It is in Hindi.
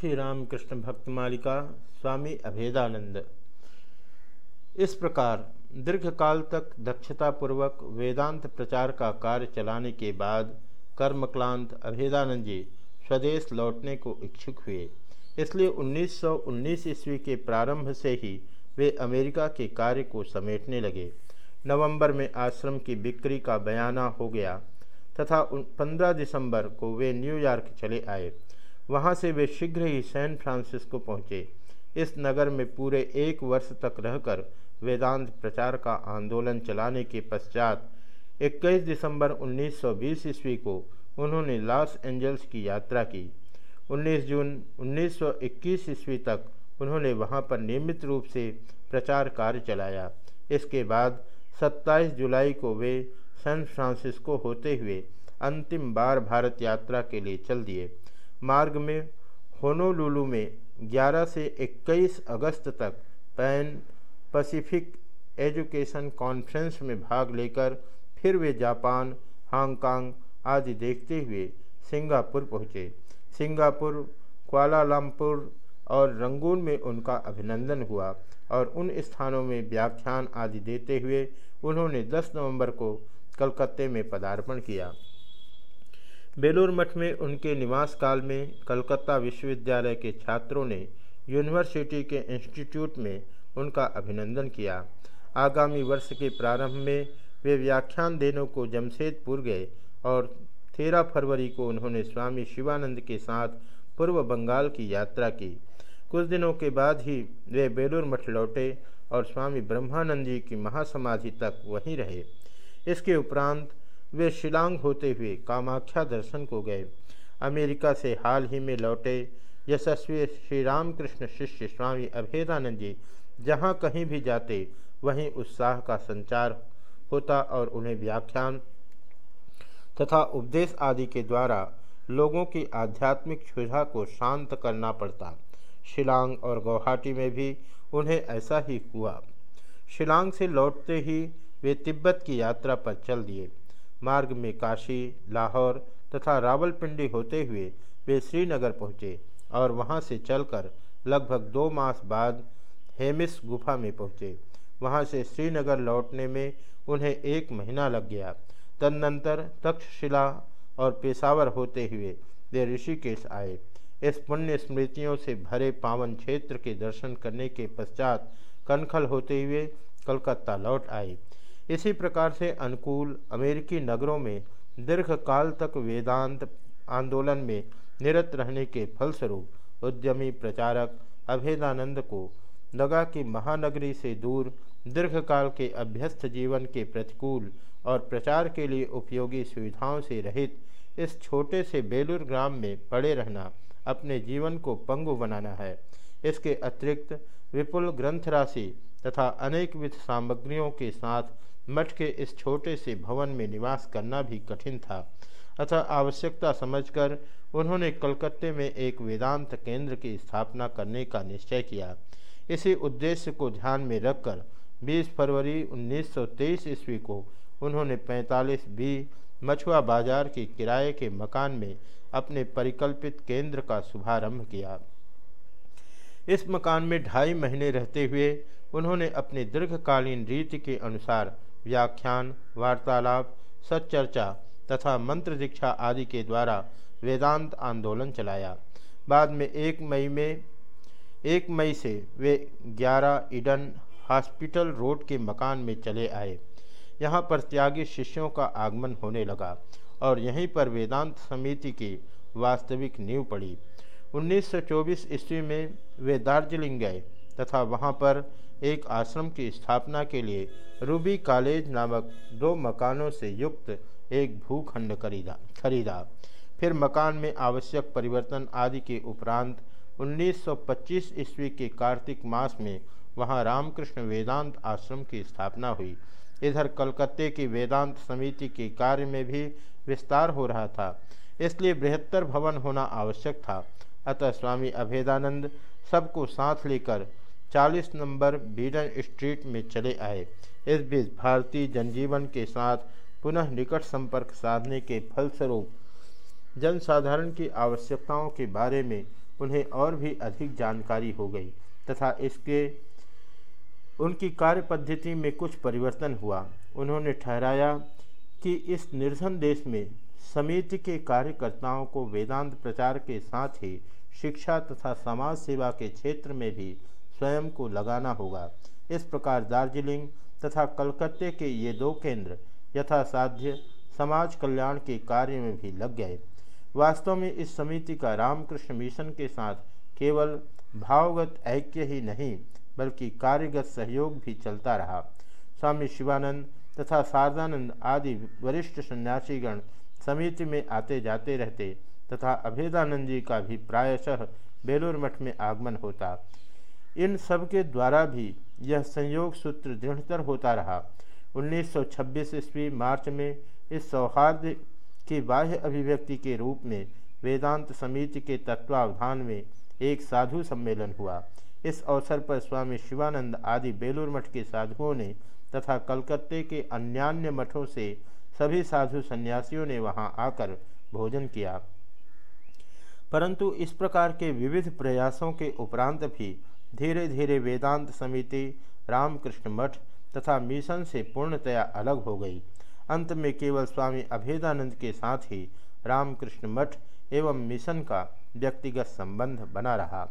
श्री रामकृष्ण भक्त मालिका स्वामी अभेदानंद। इस प्रकार दीर्घकाल तक दक्षतापूर्वक वेदांत प्रचार का कार्य चलाने के बाद कर्मक्लांत अभेदानंद जी स्वदेश लौटने को इच्छुक हुए। इसलिए 1919 ईस्वी के प्रारंभ से ही वे अमेरिका के कार्य को समेटने लगे। नवंबर में आश्रम की बिक्री का बयाना हो गया तथा 15 दिसंबर को वे न्यूयॉर्क चले आए। वहाँ से वे शीघ्र ही सैन फ्रांसिस्को पहुँचे। इस नगर में पूरे एक वर्ष तक रहकर वेदांत प्रचार का आंदोलन चलाने के पश्चात 21 दिसंबर 1920 ईस्वी को उन्होंने लॉस एंजल्स की यात्रा की। 19 जून 1921 ईस्वी तक उन्होंने वहाँ पर नियमित रूप से प्रचार कार्य चलाया। इसके बाद 27 जुलाई को वे सैन फ्रांसिस्को होते हुए अंतिम बार भारत यात्रा के लिए चल दिए। मार्ग में, होनोलुलु में 11 से 21 अगस्त तक पैन पैसिफिक एजुकेशन कॉन्फ्रेंस में भाग लेकर फिर वे जापान, हांगकांग आदि देखते हुए सिंगापुर पहुँचे। सिंगापुर कुआलालंपुर और रंगून में उनका अभिनंदन हुआ और उन स्थानों में व्याख्यान आदि देते हुए उन्होंने 10 नवंबर को कलकत्ते में पदार्पण किया। बेलूर मठ में उनके निवास काल में कलकत्ता विश्वविद्यालय के छात्रों ने यूनिवर्सिटी के इंस्टीट्यूट में उनका अभिनंदन किया। आगामी वर्ष के प्रारंभ में वे व्याख्यान देने को जमशेदपुर गए और तेरह फरवरी को उन्होंने स्वामी शिवानंद के साथ पूर्व बंगाल की यात्रा की। कुछ दिनों के बाद ही वे बेलूर मठ लौटे और स्वामी ब्रह्मानंद जी की महासमाधि तक वहीं रहे। इसके उपरांत वे शिलांग होते हुए कामाख्या दर्शन को गए। अमेरिका से हाल ही में लौटे यशस्वी श्री रामकृष्ण शिष्य स्वामी अभेदानंद जी, जहाँ कहीं भी जाते, वहीं उत्साह का संचार होता और उन्हें व्याख्यान तथा उपदेश आदि के द्वारा लोगों की आध्यात्मिक क्षुधा को शांत करना पड़ता। शिलांग और गुवाहाटी में भी उन्हें ऐसा ही हुआ। शिलांग से लौटते ही वे तिब्बत की यात्रा पर चल दिए। मार्ग में काशी, लाहौर तथा रावलपिंडी होते हुए वे श्रीनगर पहुँचे और वहाँ से चलकर लगभग दो मास बाद हेमिस गुफा में पहुँचे। वहाँ से श्रीनगर लौटने में उन्हें एक महीना लग गया। तदनंतर तक्षशिला और पेशावर होते हुए वे ऋषिकेश आए। इस पुण्य स्मृतियों से भरे पावन क्षेत्र के दर्शन करने के पश्चात कनखल होते हुए कलकत्ता लौट आए। इसी प्रकार से अनुकूल अमेरिकी नगरों में दीर्घ काल तक वेदांत आंदोलन में निरत रहने के फलस्वरूप उद्यमी प्रचारक अभेदानंद को लगा कि महानगरी से दूर दीर्घकाल के अभ्यस्त जीवन के प्रतिकूल और प्रचार के लिए उपयोगी सुविधाओं से रहित इस छोटे से बेलूर ग्राम में पड़े रहना अपने जीवन को पंगु बनाना है। इसके अतिरिक्त विपुल ग्रंथ राशि तथा अनेकविध सामग्रियों के साथ मठ के इस छोटे से भवन में निवास करना भी कठिन था। अतः आवश्यकता समझकर उन्होंने कलकत्ते में एक वेदांत केंद्र की स्थापना करने का निश्चय किया। इसी उद्देश्य को ध्यान में रखकर 20 फरवरी 1923 ईस्वी को उन्होंने 45 बी मछुआ बाज़ार के किराए के मकान में अपने परिकल्पित केंद्र का शुभारंभ किया। इस मकान में ढाई महीने रहते हुए उन्होंने अपनी दीर्घकालीन रीति के अनुसार व्याख्यान, वार्तालाप, सच्चर्चा तथा मंत्र दीक्षा आदि के द्वारा वेदांत आंदोलन चलाया। बाद में एक मई में, एक मई से वे 11 ईडन हॉस्पिटल रोड के मकान में चले आए। यहाँ पर त्यागी शिष्यों का आगमन होने लगा और यहीं पर वेदांत समिति की वास्तविक नींव पड़ी। 1924 ईस्वी में वे दार्जिलिंग गए तथा वहाँ पर एक आश्रम की स्थापना के लिए रूबी कॉलेज नामक दो मकानों से युक्त एक भूखंड खरीदा खरीदा। फिर मकान में आवश्यक परिवर्तन आदि के उपरांत 1925 ईस्वी के कार्तिक मास में वहाँ रामकृष्ण वेदांत आश्रम की स्थापना हुई। इधर कलकत्ते की वेदांत समिति के कार्य में भी विस्तार हो रहा था, इसलिए बृहत्तर भवन होना आवश्यक था। अतः स्वामी अभेदानंद सबको साथ लेकर 40 नंबर बीडन स्ट्रीट में चले आए। इस बीच भारतीय जनजीवन के साथ पुनः निकट संपर्क साधने के फलस्वरूप जनसाधारण की आवश्यकताओं के बारे में उन्हें और भी अधिक जानकारी हो गई तथा इसके, उनकी कार्य पद्धति में कुछ परिवर्तन हुआ। उन्होंने ठहराया कि इस निर्धन देश में समिति के कार्यकर्ताओं को वेदांत प्रचार के साथ ही शिक्षा तथा समाज सेवा के क्षेत्र में भी स्वयं को लगाना होगा। इस प्रकार दार्जिलिंग तथा कलकत्ते के ये दो केंद्र यथासाध्य समाज कल्याण के कार्य में भी लग गए। वास्तव में इस समिति का रामकृष्ण मिशन के साथ केवल भावगत ऐक्य ही नहीं, बल्कि कार्यगत सहयोग भी चलता रहा। स्वामी शिवानंद तथा शारदानंद आदि वरिष्ठ सन्यासीगण समिति में आते जाते रहते तथा अभेदानंद जी का भी प्रायशः बेलूर मठ में आगमन होता। इन सब के द्वारा भी यह संयोग सूत्र दृढ़तर होता रहा। 1926 ईस्वी मार्च में इस सौहार्द की बाह्य अभिव्यक्ति के रूप में वेदांत समिति के तत्वावधान में एक साधु सम्मेलन हुआ। इस अवसर पर स्वामी शिवानंद आदि बेलूर मठ के साधुओं ने तथा कलकत्ते के अन्यान्य मठों से सभी साधु सन्यासियों ने वहाँ आकर भोजन किया। परंतु इस प्रकार के विविध प्रयासों के उपरांत भी धीरे धीरे वेदांत समिति, रामकृष्ण मठ तथा मिशन से पूर्णतया अलग हो गई। अंत में केवल स्वामी अभेदानंद के साथ ही रामकृष्ण मठ एवं मिशन का व्यक्तिगत संबंध बना रहा।